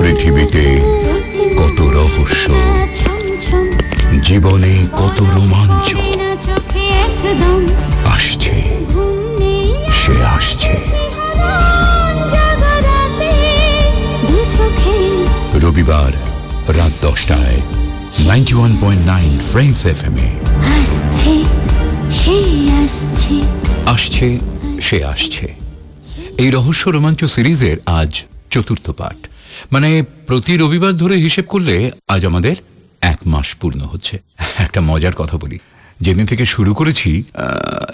পৃথিবীতে কত রহস্য জীবনে কত রোমাঞ্চ আসছে সে আসছে। রবিবার রাত দশটায় ninety one point nine friends F M এ। আসছে সে আসছে। এই রহস্য রোমাঞ্চ সিরিজের আজ চতুর্থ পাঠ। মানে প্রতি রবিবার ধরে হিসেব করলে আজ আমাদের এক মাস পূর্ণ হচ্ছে। একটা মজার কথা বলি। যেদিন থেকে শুরু করেছি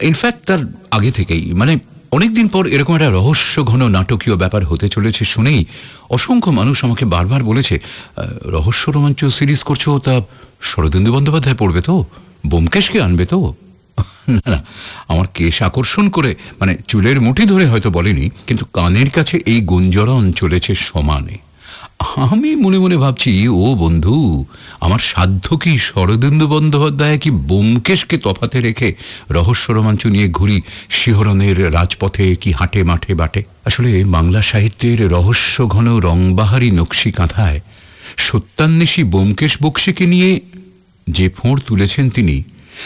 ইনফ্যাক্ট তার আগে থেকেই মানে অনেকদিন পর এরকম একটা রহস্য ঘন নাটকীয় ব্যাপার হতে চলেছে শুনেই অসংখ্য মানুষ আমাকে বারবার বলেছে রহস্য রোমাঞ্চ সিরিজ করছ, তা শরদেন্দু বন্দ্যোপাধ্যায় পড়বে তো? বোমকেশকে আনবে তো? না না, আমার কেশ আকর্ষণ করে মানে চুলের মুঠি ধরে হয়তো বলেনি, কিন্তু কানের কাছে এই গুঞ্জরণ চলেছে সমানে। আমি মনে মনে ভাবছি, ও বন্ধু, আমার সাধ্য কি শরদেন্দু বন্দ্যোপাধ্যায় কি বোমকেশকে তফাতে রেখে রহস্য রোমাঞ্চ নিয়ে ঘুরি শিহরণের রাজপথে কি হাটে মাঠে বাটে? আসলে বাংলা সাহিত্যের রহস্য ঘন রংবাহারি নকশি কাঁথায় সত্যান্বেষী বোমকেশ বক্সিকে নিয়ে যে ফোঁড় তুলেছেন তিনি,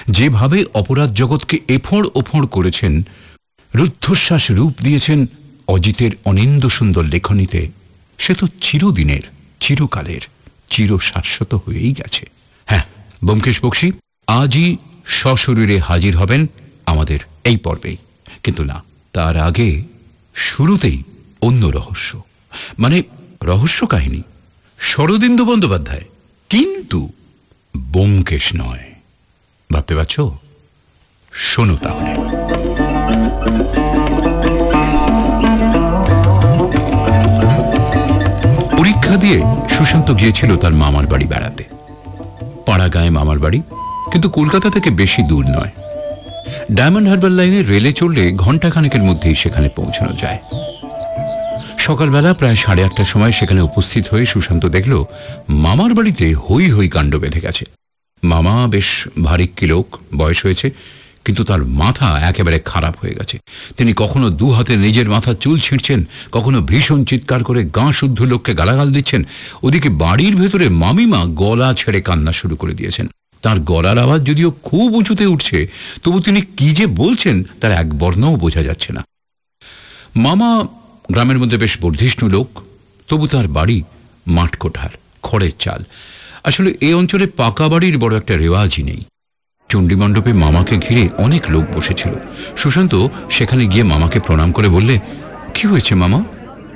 যেভাবে অপরাধ জগৎকে এফোঁড় ওফোঁড় করেছেন, রুদ্ধশ্বাস রূপ দিয়েছেন অজিতের অনিন্দ সুন্দর লেখনীতে। সে তো চিরদিনের, চিরকালের চির শাশ্বত হয়েই গেছে। হ্যাঁ ব্যোমকেশ বক্সি, আজই সশরীরে হাজির হবেন আমাদের এই পর্বে কিন্তু না, তার আগে শুরুতেই অন্য রহস্য। মানে রহস্য কাহিনী। শরদিন্দু বন্দ্যোপাধ্যায় কিন্তু ব্যোমকেশ নয়। ভাবতে পারছ? শোনো তাহলে। পরীক্ষা দিয়ে সুশান্ত গিয়েছিল তার মামার বাড়ি বেড়াতে। পাড়া গায়ে মামার বাড়ি, কিন্তু কলকাতা থেকে বেশি দূর নয়। ডায়মন্ড হারবার লাইনে রেলে চড়লে ঘণ্টাখানেকের মধ্যেই সেখানে পৌঁছানো যায়। সকালবেলা প্রায় সাড়ে আটটার সময় সেখানে উপস্থিত হয়ে সুশান্ত দেখল মামার বাড়িতে হই হই কাণ্ড বেঁধে গেছে। মামা বেশ ভারিক্কি লোক, বয়স হয়েছে কিন্তু তার মাথা একেবারে খারাপ হয়ে গেছে। তিনি কখনো দু হাতে নিজের মাথা চুল ছিঁড়ছেন, কখনো ভীষণ চিৎকার করে গা শুদ্ধ লোককে গালাগাল দিচ্ছেন, ওদিকে বাড়ির ভেতরে মামিমা গলা ছেড়ে কান্না শুরু করে দিয়েছেন। তার গলার আওয়াজ যদিও খুব উঁচুতে উঠছে, তবু তিনি কি যে বলছেন তার এক বর্ণও বোঝা যাচ্ছে না। মামা গ্রামের মধ্যে বেশ বর্ধিষ্ণু লোক, তবু তার বাড়ি মাঠকোঠার, খড়ের চাল। আসলে এই অঞ্চলে পাকা বাড়ির বড় একটা রেওয়াজই নেই। চণ্ডীমণ্ডপে মামাকে ঘিরে অনেক লোক বসেছিল। সুশান্ত সেখানে গিয়ে মামাকে প্রণাম করে বললে, কি হয়েছে মামা?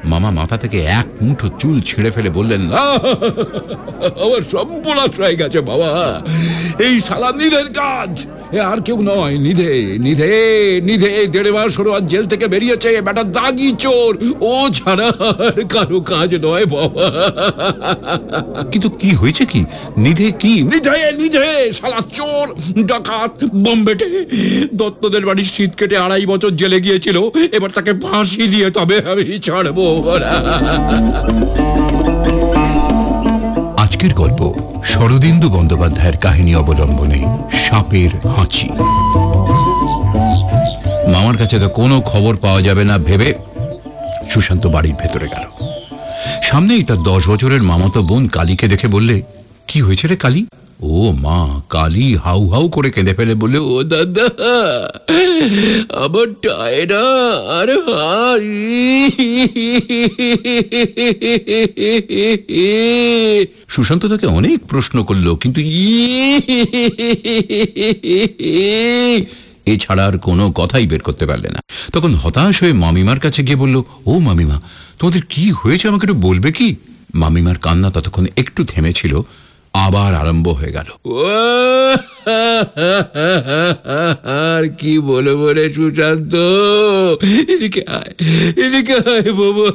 মামা মাথা থেকে এক মুঠো চুল ছিঁড়ে ফেলে বললেন "আহ! আমার সর্বনাশ হয়ে গেছে বাবা। এই সালা নিধের কাজ। আর কেউ নয় নিধে নিধে নিধে। দেড় মাস হলো আজ জেল থেকে বেরিয়েছে বেটা দাগি চোর। ও ছাড়া আর কারও কাজ নয় বাবা। কিন্তু কি হয়েছে কি? নিধে কি? নিধে নিধে শালা চোর ডাকাত বোম্বেটে। দত্তদের বাড়ির শীত কেটে আড়াই বছর জেলে গিয়েছিল এবার তাকে ফাঁসি দিয়ে তবে আমি ছাড়বো। আজকের গল্প শরদিন্দু বন্দ্যোপাধ্যায়ের কাহিনী অবলম্বনে সাপের হাঁচি। মামার কাছে তো কোনো খবর পাওয়া যাবে না ভেবে সুশান্ত বাড়ির ভেতরে গেল। সামনেই তার দশ বছরের মামাতো বোন কালীকে দেখে বললে, কি হয়েছে রে কালী? ও মা, কালী হাউ হাউ করে কেঁদে ফেলে বলে ও দাদা, আমার টায়রা আর হাড় সুশান্ত তাকে অনেক প্রশ্ন করল, কিন্তু এছাড়া আর কোনো কথাই বের করতে পারলে না। তখন হতাশ হয়ে মামিমার কাছে গিয়ে বলল, ও মামিমা, তোমাদের কি হয়েছে আমাকে একটু বলবে কি? মামিমার কান্না ততক্ষণ একটু থেমেছিল আবার আরম্ভ হয়ে গেল। আর কি বলব রে সুশান্ত? এদিকে আয় এদিকে আয় বাবা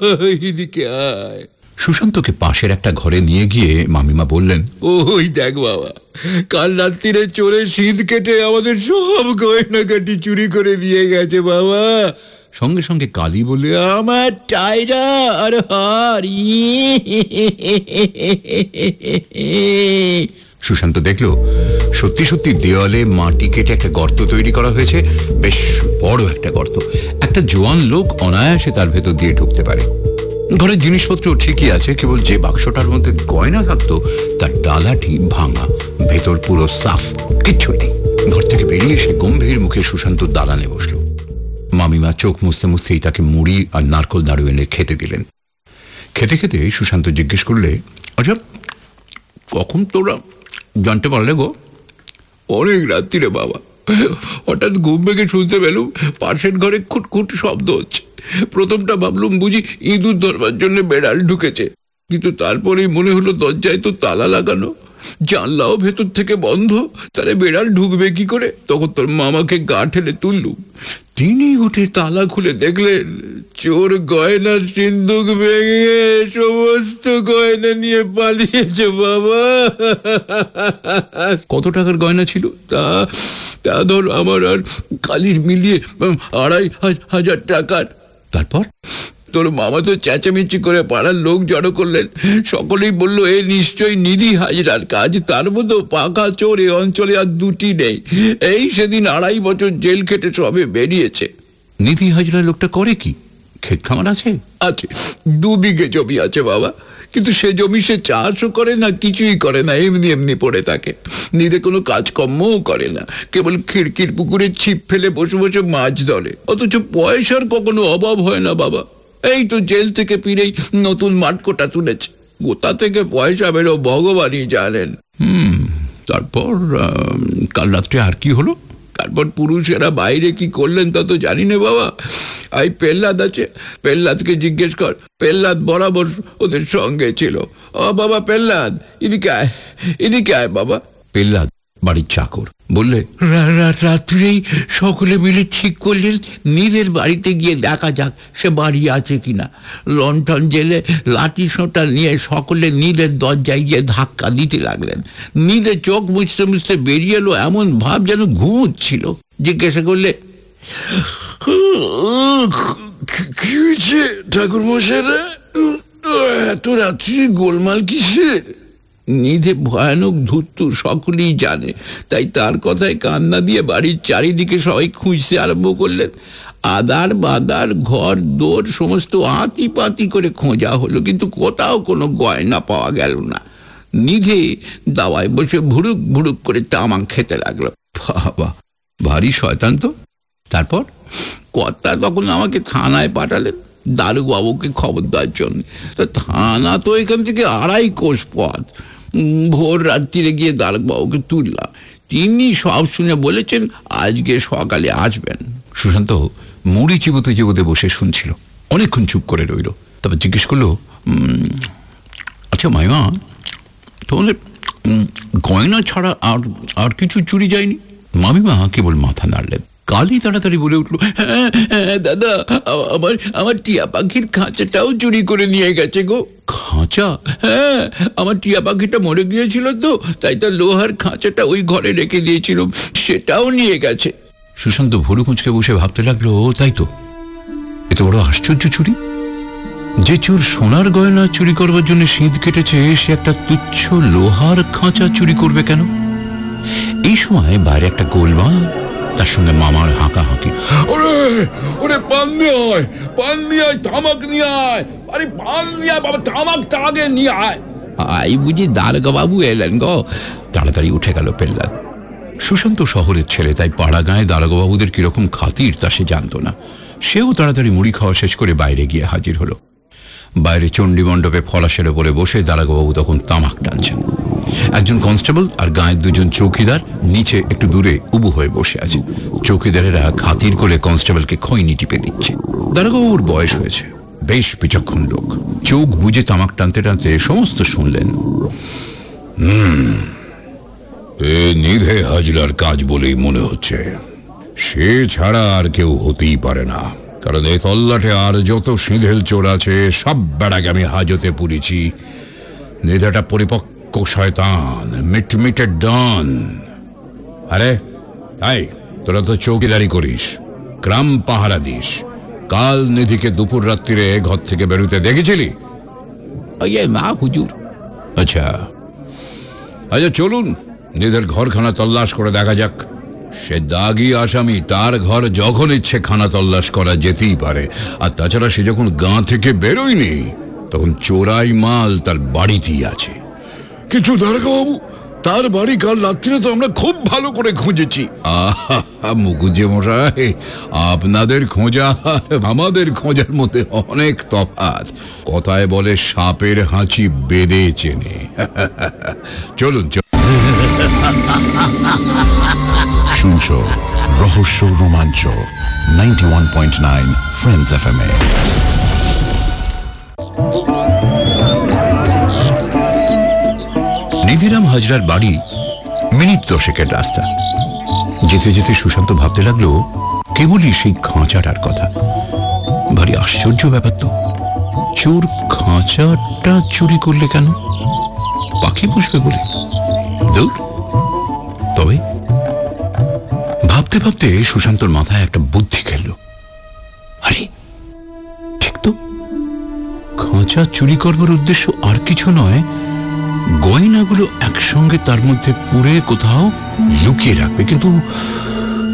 এদিকে আয়। সুশান্তকে পাশের একটা ঘরে নিয়ে গিয়ে মামিমা বললেন ওই দেখ বাবা কাল রাত্রিরে চোরে শীত কেটে আমাদের সব গয়নাকাটি চুরি করে দিয়ে গেছে বাবা। সঙ্গে সঙ্গে কালী বলে, আমার টাইরা, আর হার। সুশান্ত দেখল, সত্যি সত্যি দেওয়ালে মাটি কেটে একটা গর্ত তৈরি করা হয়েছে। বেশ বড় একটা গর্ত। একটা জোয়ান লোক অনায়াসে তার ভেতর দিয়ে ঢুকতে পারে। ঘরের জিনিসপত্র ঠিকই আছে, কেবল যে বাক্সটার মধ্যে গয়না থাকতো, তার ডালাটি ভাঙা। ভেতর পুরো সাফ, কিচ্ছু নেই। ঘর থেকে বেরিয়ে এসে গম্ভীর মুখে সুশান্ত দালানে বসল। মামিমা চোখ মুছতে মুছতেই তাকে মুড়ি আর নারকল নাড়ু এনে খেতে দিলেন। খেতে খেতে সুশান্ত জিজ্ঞেস করলে আচ্ছা কখন তোরা জানতে পারলে গো? অনেক রাত্রিরে বাবা। হঠাৎ ঘুম ভেঙে শুনতে পেলুম পাশের ঘরে খুটখুট শব্দ হচ্ছে। প্রথমটা ভাবলুম বুঝি ইঁদুর ধরবার জন্য বেড়াল ঢুকেছে। কিন্তু তারপরেই মনে হলো দরজায় তো তালা লাগানো। জানলাও ভেতর থেকে বন্ধ। তাহলে বেড়াল ঢুকবে কি করে? তখন তোর মামাকে গা ঠেলে তুললুম। তিনি উঠে তালা খুলে দেখলেন, চোর গয়না সিন্ধুক ভেঙে সমস্ত গয়না নিয়ে পালিয়েছে, বাবা। কত টাকার গয়না ছিল? তা তা ধর আমার আর কালির মিলিয়ে আড়াই হাজ- হাজার টাকার। তারপর? তোর মামা তো চেঁচামেচি করে পাড়ার লোক জড়ো করলেন। সকলেই বলল এ নিশ্চয়ই নিধি হাজরার কাজ। তার মতো পাকা চোর এ অঞ্চলে আর দুটি নেই। এই সেদিন আড়াই বছর জেল খেটে সবে বেরিয়েছে। নিধি হাজরা লোকটা করে কি? ক্ষেত খামার আছে? আছে। দু বিঘে জমি আছে বাবা। কিন্তু সে জমি সে চাষও করে না কিছুই করে না। এমনি এমনি পড়ে থাকে। নিরে কোনো কাজকর্মও করে না। কেবল খিড়কির পুকুরে ছিপ ফেলে বসে বসে মাছ ধরে। অথচ পয়সার কখনো অভাব হয় না বাবা। এই তো জেল থেকে ফিরেই নতুন মাটকোটা তুলেছে। কোথা থেকে পয়সা বেরো ভগবানই জানেন। হুম, তারপর কাল রাত্রে আর কি হলো? তারপর পুরুষেরা বাইরে কি করলেন তা তো জানি না বাবা। আই পেল্লাদ আছে পেল্লাদকে জিজ্ঞেস কর। পেল্লাদ বরাবর ওদের সঙ্গে ছিল। ও বাবা পেল্লাদ এদিকে আয় এদিকে আয় বাবা। পেল্লাদ বাড়ির চাকর। বললে রাত্রেই সকলে মিলে ঠিক করলেন নীলের বাড়িতে গিয়ে দেখা যাক সে বাড়ি আছে কিনা। লন্ঠন জেলে লাঠি সোঁটা নিয়ে সকলে নীলের দরজায় গিয়ে ধাক্কা দিতে লাগলেন। নীলে চোখ মুছতে মুছতে বেরিয়ে এলো এমন ভাব যেন ঘুমুচ্ছিল। জিজ্ঞাসা করলে কি হয়েছে ঠাকুর মশাইরা এত রাত্রি গোলমাল কিসের? নিধে ভয়ানক ধূর্ত সকলেই জানে। তাই তার কথায় কান্না দিয়ে বাড়ির চারিদিকে সবাই খুঁজতে আরম্ভ করলেন। আদার বাদার ঘর, দোর, সমস্ত আঁতি পাতি করে খোঁজা হলো, কিন্তু কোথাও কোনো গয়না পাওয়া গেল না। নিধে দাওয়ায় বসে ভুরুক ভুরুক করে তামাক খেতে লাগল। বাবা, ভারী শয়তান তো। তারপর? কর্তা তখন আমাকে থানায় পাঠালেন, দারুবাবুকে খবর দেওয়ার জন্য। থানা তো এখান থেকে আড়াই কোষ পথ। ভোর রাত্রিরে গিয়ে দারুবাবুকে তুললাম। তিনি সব শুনে বলেছেন আজকে সকালে আসবেন। সুশান্ত মুড়ি চিবোতে চিবোতে বসে শুনছিল। অনেকক্ষণ চুপ করে রইল। তারপর জিজ্ঞেস করল আচ্ছা মাইমা উম, গয়না ছাড়া আর আর কিছু চুরি যায়নি? মামিমা কেবল মাথা নাড়লেন। কালি তাড়াতাড়ি বলে উঠল "হ্যাঁ, হ্যাঁ, দাদা আমার আমার টিয়া পাখির খাঁচাটাও চুরি করে নিয়ে গেছে গো। খাঁচা? হ্যাঁ আমার টিয়া পাখিটা মরে গিয়েছিল তো তাই তার লোহার খাঁচাটা ওই ঘরে রেখে দিয়েছিল সেটাও নিয়ে গেছে। সুশান্ত ভুরু কুঁচকে বসে ভাবতে লাগল "ও, তাই তো। এত বড় আশ্চর্য চুরি। যে চোর সোনার গয়না চুরি করবার জন্য শীত কেটেছে সে একটা তুচ্ছ লোহার খাঁচা চুরি করবে কেন? এই সময় বাইরে একটা গোলমা তার সঙ্গে মামার হাঁকা হাঁকি ওরে ওরে পান নিয়ে আয় পান নিয়ে আয় তামাক নিয়ে আয়। আরে পান নিয়ে আয় বাবা তামাকটা আগে নিয়ে আয়। আই বুঝি বাবু এলেন গো। তাড়াতাড়ি উঠে গেল পেল্লাদ। সুশান্ত শহরের ছেলে তাই পাড়া গাঁয়ে দারোগাবাবুদের কীরকম খাতির তা সে জানতো না। সেও তাড়াতাড়ি মুড়ি খাওয়া শেষ করে বাইরে গিয়ে হাজির হলো। বাইরে চণ্ডী মণ্ডপে ফলাশের ওপরে বসে দারোগাবাবু তখন তামাক টানছেন। একজন কনস্টেবল আর গাঁয়ের দুজন চৌকিদার নিচে একটু দূরে উবু হয়ে বসে আছে। চৌকিদারেরা খাতির করে কনস্টেবলকে খৈনি টিপে দিচ্ছে। দারোগাবাবুর বয়স হয়েছে। বেশ বিচক্ষণ লোক। চোখ বুঝে তামাক টানতে টানতে সমস্ত শুনলেন এ নিধে হাজরার কাজ বলেই মনে হচ্ছে। সে ছাড়া আর কেউ হতেই পারে না। কারণ এই তল্লাটে আর যত সিঁধেল চোর আছে, সব বেড়াকে আমি হাজতে পুড়েছি। নিধেটা পরিপক্ক শয়তান মিটমিটে ডন আরে তাই তোরা তো চৌকিদারি করিস গ্রাম পাহারা দিস কাল নিধিকে দুপুর রাত্রিরে ঘর থেকে বেরোতে দেখেছিলি ইয়ে মা হুজুর আচ্ছা আচ্ছা চলুন নিধের ঘরখানা তল্লাশ করে দেখা যাক সে দাগি আসামি, তার ঘর যখন ইচ্ছে খানা তল্লাশ করা যেতেই পারে। আর তাছাড়া সে যখন গাঁ থেকে বেরোয়নি, তখন চোরাই মাল তার বাড়িতেই আছে। কিন্তু দারোগাবু তার বাড়ি কাল রাত্রিরে তো আমরা খুব ভালো করে খুঁজেছি। আহা মুকুজে মশাই আপনাদের খোঁজা আমাদের খোঁজার মধ্যে অনেক তফাৎ। কথায় বলে সাপের হাঁচি বেঁধে চেনে। চলুন চলুন। শুনছো রহস্য রোমাঞ্চ ninety one point nine friends F M এ। নিধিরাম হাজরার বাড়ি মিনিট দশেকের রাস্তা। যেতে যেতে সুশান্ত ভাবতে লাগল, কেবলই সেই খাঁচাটার কথা। ভারী আশ্চর্য ব্যাপার তো, চোর খাঁচাটা চুরি করলে কেন? পাখি পুষবে বলে। দূর। তবে ভাবতে ভাবতে সুশান্তর মাথায় একটা বুদ্ধি খেললো। আরে, ঠিক তো। খাঁচা চুরি করবার উদ্দেশ্য আর কিছু নয় গয়নাগুলো একসঙ্গে তার মধ্যে পুরে কোথাও লুকিয়ে রাখবে। কিন্তু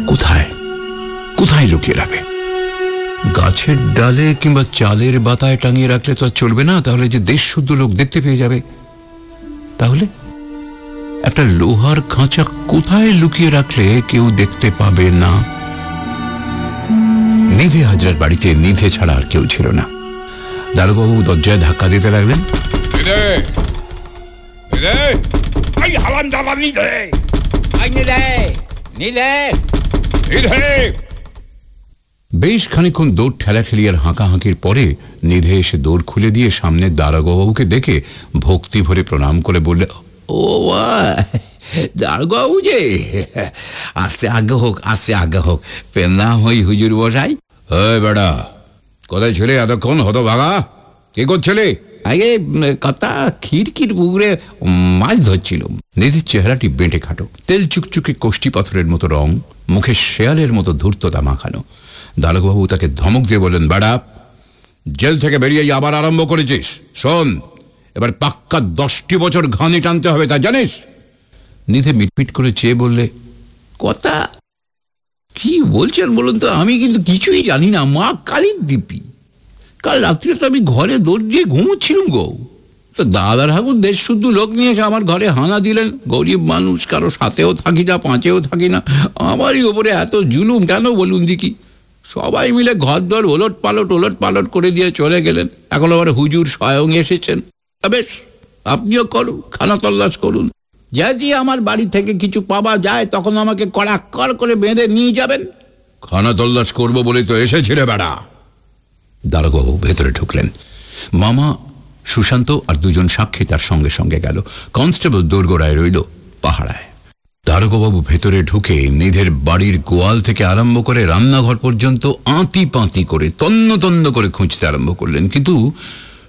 কোথায়? কোথায় লুকিয়ে রাখবে? গাছের ডালে কিংবা চালের বাতায় টাঙিয়ে রাখলে তো আর চলবে না। তাহলে যে দেশ শুদ্ধ লোক দেখতে পেয়ে যাবে। তাহলে একটা লোহার খাঁচা কোথায় লুকিয়ে রাখলে কেউ দেখতে পাবে না? নিধে হাজরার বাড়িতে নিধে ছাড়া আর কেউ ছিল না। দারোবাবু দরজায় ধাক্কা দিতে লাগলেন। এই হালান জ্বালা নিধে আই নিলে নিলে। নিধে বেশ খানিক্ষণ দৌড় ঠেলা ঠেলিয়ার হাঁকাহাঁকির পরে নিধে এসে দৌড় খুলে দিয়ে সামনে দারোগাবুকে দেখে ভক্তি ভরে প্রণাম করে বললে ও দারোগাবু যে আসতে আগে হোক আস্তে আগে হোক প্রণাম হই হুজুর বসাই এই বেড়া কোথায় ছেলে এতক্ষণ হতো ভাগা কি করছিলে? আগে কথা খিড়কির পুকুরে মাছ ধরছিল। নিধির চেহারাটি বেঁটে খাটো। তেল চুকচুকে কোষ্টি পাথরের মতো রং, মুখে শেয়ালের মতো ধূর্ততা মাখানো। দারোগাবু তাকে ধমক দিয়ে বললেন, বেড়া, জেল থেকে বেরিয়ে আবার আরম্ভ করেছিস। শোন, এবার পাক্কা দশটি বছর ঘানি টানতে হবে, তা জানিস? নিধে মিটমিট করে চেয়ে বললে, কথা? কি বলছেন বলুন তো? আমি কিন্তু কিছুই জানি না। মা কালীর দিপি কাল রাত্রে তো আমি ঘরে দৌড় দিয়ে ঘুমোচ্ছিলাম গো। তো দাদার হাকুর দেশ শুদ্ধ লোক নিয়ে এসে আমার ঘরে হানা দিলেন। গরিব মানুষ, কারও সাথেও থাকি না, পাঁচেও থাকি না। আমারই ওপরে এত জুলুম কেন বলুন দেখি? সবাই মিলে ঘর দর ওলট পালট ওলট পালট করে দিয়ে চলে গেলেন। এখন আবার হুজুর স্বয়ং এসেছেন। বেশ, আপনিও করুন, খানা তল্লাশ করুন। যদি আমার বাড়ি থেকে কিছু পাওয়া যায়, তখন আমাকে কড়াক্কর করে বেঁধে নিয়ে যাবেন। খানা তল্লাশ করব বলে তো এসেছিলে বেড়া। দারোগাবু ভেতরে ঢুকলেন। মামা, সুশান্ত আর দুজন সাক্ষী তার সঙ্গে সঙ্গে গেল। কনস্টেবল দোরগোড়ায় রইল পাহারায়। দারোগাবু ভেতরে ঢুকে নিধের বাড়ির গোয়াল থেকে আরম্ভ করে রান্নাঘর পর্যন্ত আঁতি পাঁতি করে, তন্ন তন্ন করে খুঁজতে আরম্ভ করলেন। কিন্তু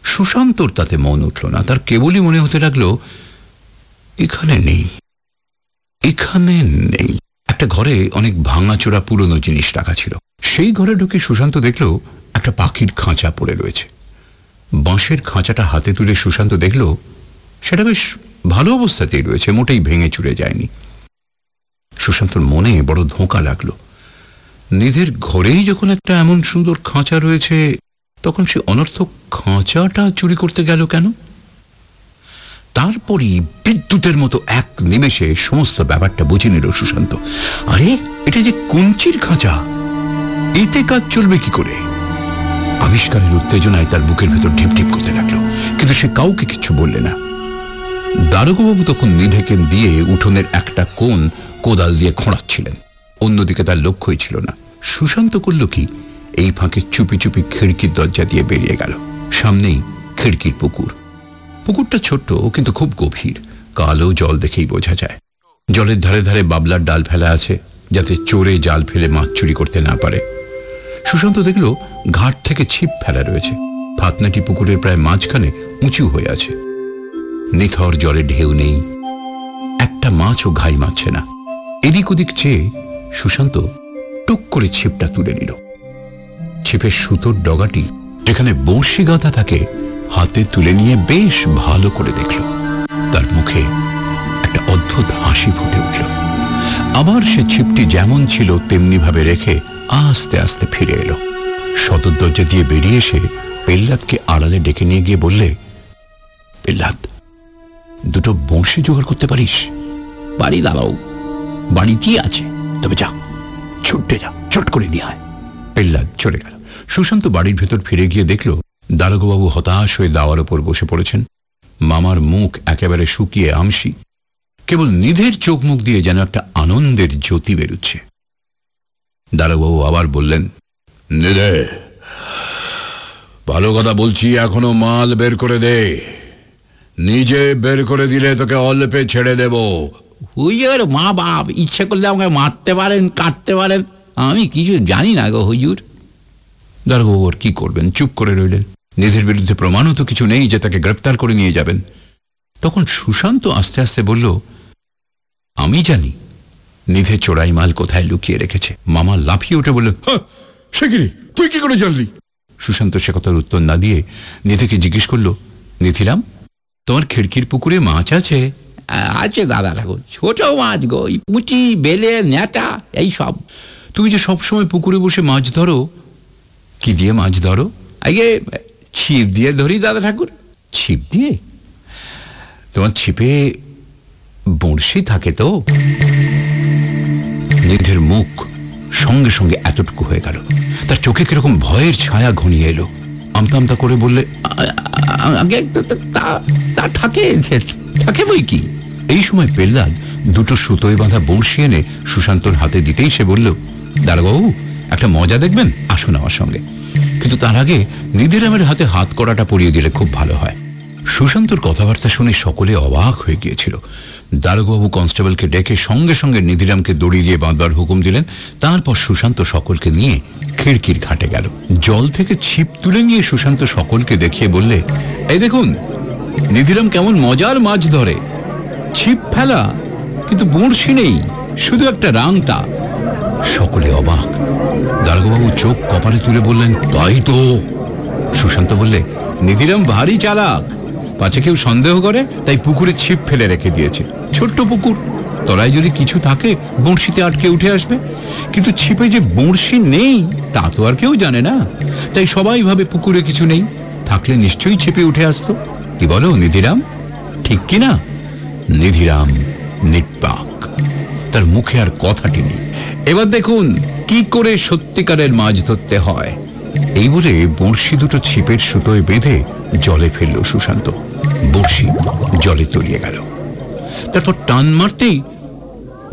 সুশান্তর তাতে মন উঠল না। তার কেবলই মনে হতে লাগল, এখানে নেই এখানে নেই। একটা ঘরে অনেক ভাঙাচোরা পুরনো জিনিস রাখা ছিল। সেই ঘরে ঢুকে সুশান্ত দেখল একটা পাখির খাঁচা পড়ে রয়েছে। বাঁশের খাঁচাটা হাতে তুলে সুশান্ত দেখল, সেটা বেশ ভালো অবস্থাতেই রয়েছে, মোটেই ভেঙে চুরে যায়নি। সুশান্তর মনে বড় ধোঁকা লাগল। নিধের ঘরেই যখন একটা এমন সুন্দর খাঁচা রয়েছে, তখন সে অনর্থক খাঁচাটা চুরি করতে গেল কেন? তারপরই বিদ্যুতের মতো এক নিমেষে সমস্ত ব্যাপারটা বুঝে নিল সুশান্ত। আরে, এটা যে কুঞ্চির খাঁচা! এতে কাজ চলবে কি করে? আবিষ্কারের উত্তেজনায় তার বুকের ভেতর ঢিপ ঢিপ করতে লাগল। কিন্তু সে কাউকে কিছু বললে না। দারোগাবু তখন নিধেকে দিয়ে উঠোনের একটা কোণ কোদাল দিয়ে খোঁড়াচ্ছিলেন। অন্যদিকে তার লক্ষ্যই ছিল না। সুশান্ত করল কি? এই ফাঁকে চুপি চুপি খিড়কির দরজা দিয়ে বেরিয়ে গেল। সামনেই খিড়কির পুকুর। পুকুরটা ছোট্ট, কিন্তু খুব গভীর। কালো জল দেখেই বোঝা যায়। জলের ধারে ধারে বাবলার ডাল ফেলা আছে, যাতে চোরে জাল ফেলে মাছ চুরি করতে না পারে। সুশান্ত দেখল ঘাট থেকে ছিপ ফেলা রয়েছে। ফাতনাটি পুকুরের প্রায় মাঝখানে উঁচু হয়ে আছে। নিথর জলে ঢেউ নেই। একটা মাছও ঘাই মারছে না। এদিক ওদিক চেয়ে সুশান্ত টুক করে ছিপটা তুলে নিল। ছিপের সুতোর ডগাটি যেখানে বড়শি গাঁথা থাকে, হাতে তুলে নিয়ে বেশ ভালো করে দেখল। তার মুখে একটা অদ্ভুত হাসি ফুটে উঠল। আবার সে ছিপটি যেমন ছিল তেমনি ভাবে রেখে আস্তে আস্তে ফিরে এলো। সদর দরজা দিয়ে বেরিয়ে এসে পেল্লাদকে আড়ালে ডেকে নিয়ে গিয়ে বললে, পেল্লাদ, দুটো বংশী জোগাড় করতে পারিস? বাড়ি দাঁড়াও। বাড়িতেই আছে? তবে যা, ছুটতে যা চট করে নিয়ে আয়। পেল্লাদ চলে গেল। সুশান্ত বাড়ির ভেতর ফিরে গিয়ে দেখল দারোগবাবু হতাশ হয়ে দাওয়ার ওপর বসে পড়েছেন। মামার মুখ একেবারে শুকিয়ে আমসি কেবল নিধের চোখ মুখ দিয়ে যেন একটা আনন্দের জ্যোতি বেরুচ্ছে। দারোগবাবু আবার বললেন নিদে ভালো কথা বলছি এখনও মাল বের করে দে। নিজে বের করে দিলে তোকে অল্পে ছেড়ে দেব। হুজুর মা বাপ ইচ্ছে করলে আমাকে মারতে পারেন কাটতে পারেন আমি কিছু জানি না গো হুজুর। দারোগাবু আর কি করবেন? চুপ করে রইলেন। নিধের বিরুদ্ধে প্রমাণও তো কিছু নেই যে তাকে গ্রেপ্তার করে নিয়ে যাবেন। তখন সুশান্ত আস্তে আস্তে বলল আমি জানি নিধে চোরাই মাল কোথায় লুকিয়ে রেখেছে। মামা লাফিয়ে উঠে বলল হ্যাঁ? তুই কি করে জানলি? সুশান্ত সে কথার উত্তর না দিয়ে নিধিকে জিজ্ঞেস করল নিধিরাম তোমার খিড়কির পুকুরে মাছ আছে? আছে দাদা ঠাকুর ছোট মাছ গো পুঁটি বেলে নেতা এই সব। তুমি যে সবসময় পুকুরে বসে মাছ ধরো কি দিয়ে মাছ ধরো? আগে ছিপ দিয়ে ধরি দাদা ঠাকুর। ছিপ দিয়ে? তোমার ছিপে বড়শি থাকে তো? নিধের মুখ সঙ্গে সঙ্গে এতটুকু হয়ে গেল। তার চোখে কীরকম ভয়ের ছায়া ঘনিয়ে এলো। আমতা আমতা করে বললে তা থাকে থাকে বই কি? এই সময় পেল্লাদ দুটো সুতোয় বাঁধা বড়শি এনে সুশান্তর হাতে দিতেই সে বলল দাঁড়াবাবু একটা মজা দেখবেন? আসুন আমার সঙ্গে। কিন্তু তার আগে নিধিরামের হাতে হাত করাটা পরিয়ে দিলে খুব ভালো হয়। সুশান্তর কথাবার্তা শুনে সকলে অবাক হয়ে গিয়েছিল। দারোগাবু কনস্টেবলকে ডেকে সঙ্গে সঙ্গে নিধিরামকে দড়ি দিয়ে বাঁধবার হুকুম দিলেন। তারপর সুশান্ত সকলকে নিয়ে খিড়কির ঘাটে গেল। জল থেকে ছিপ তুলে নিয়ে সুশান্ত সকলকে দেখিয়ে বললে, এই দেখুন, নিধিরাম কেমন মজার মাছ ধরে। ছিপ ফেলা, কিন্তু বড়শি নেই, শুধু একটা রাংটা সকলে অবাক। দারোগাবু চোখ কপালে তুলে বললেন, তাই তো। সুশান্ত বললে, নিধিরাম ভারী চালাক পাছে কেউ সন্দেহ করে, তাই পুকুরে ছিপ ফেলে রেখে দিয়েছে। ছোট্ট পুকুর, তলায় যদি কিছু থাকে, বড়শিতে আটকে উঠে আসবে। কিন্তু ছিপে যে বড়শি নেই, তা তো আর কেউ জানে না। তাই সবাই ভাবে পুকুরে কিছু নেই। থাকলে নিশ্চয়ই ছিপে উঠে আসতো। কি বলো, নিধিরাম? ঠিক কি না? নিধিরাম নির্বাক তার মুখে আর কথাটি নেই। এবার দেখুন, কি করে সত্যিকারের মাছ ধরতে হয়। এই বলে বড়শি দুটো ছিপের সুতোয় বেঁধে জলে ফেলল সুশান্ত। বড়শি জলে তলিয়ে গেল। তারপর টান মারতেই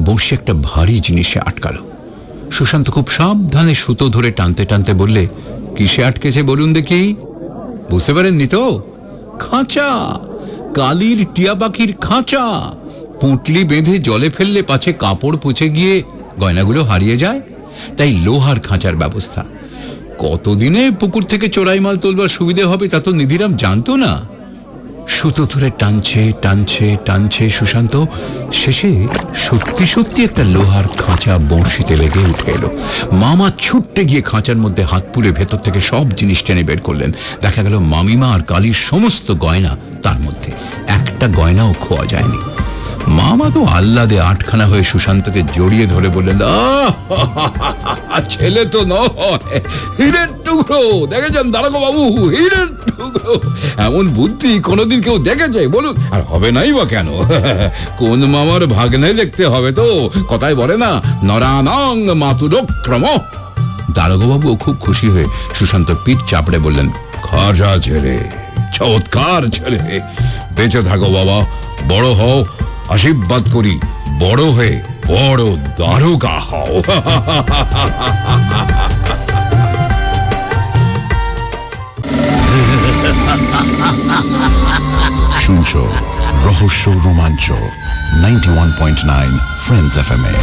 বড়শি একটা ভারী জিনিসে আটকালো। সুশান্ত খুব সাবধানে সুতো ধরে টানতে টানতে বললে, কিসে আটকেছে বলুন দেখি? বুঝতে পারেননি তো? খাঁচা! কালির টিয়া পাখির খাঁচা! পুঁটলি বেঁধে জলে ফেললে পাছে কাপড় পুছে গিয়ে গয়নাগুলো হারিয়ে যায়? তাই লোহার খাঁচার ব্যবস্থা। কতদিনে পুকুর থেকে চোরাই মাল তোলবার সুবিধে হবে তা তো নিধিরাম জানতো না। সুতো ধরে টানছে টানছে টানছে সুশান্ত। শেষে সত্যি সত্যি একটা লোহার খাঁচা বড়শিতে লেগে উঠে এলো। মামা ছুটতে গিয়ে খাঁচার মধ্যে হাত পুড়ে ভেতর থেকে সব জিনিস টেনে বের করলেন। দেখা গেল মামিমা আর কালির সমস্ত গয়না তার মধ্যে। একটা গয়নাও খোয়া যায়নি। মামা তো আহ্লাদে আটখানা হয়ে সুশান্তকে জড়িয়ে ধরে বললেন ছেলে তো নয়, হীরের টুকরো। দেখেছেন দাঁড়াগো বাবু হীরের টুকরো। এমন বুদ্ধি কোনোদিন কেউ দেখেছে? বলুন, আর হবে নাই বা কেন? কোন মামার ভাগ্নে দেখতে হবে তো? কথায় বলে না, নরানং মাতুরক্রম। দারোগবাবু খুব খুশি হয়ে সুশান্ত পিঠ চাপড়ে বললেন খাজা ছেলে চমৎকার ছেলে। বেঁচে থাকো বাবা, বড় হও আশীর্বাদ করি, বড় হয়ে বড় দারোগা হও। শুনছ রহস্য রোমাঞ্চ ninety one point nine friends F M এ।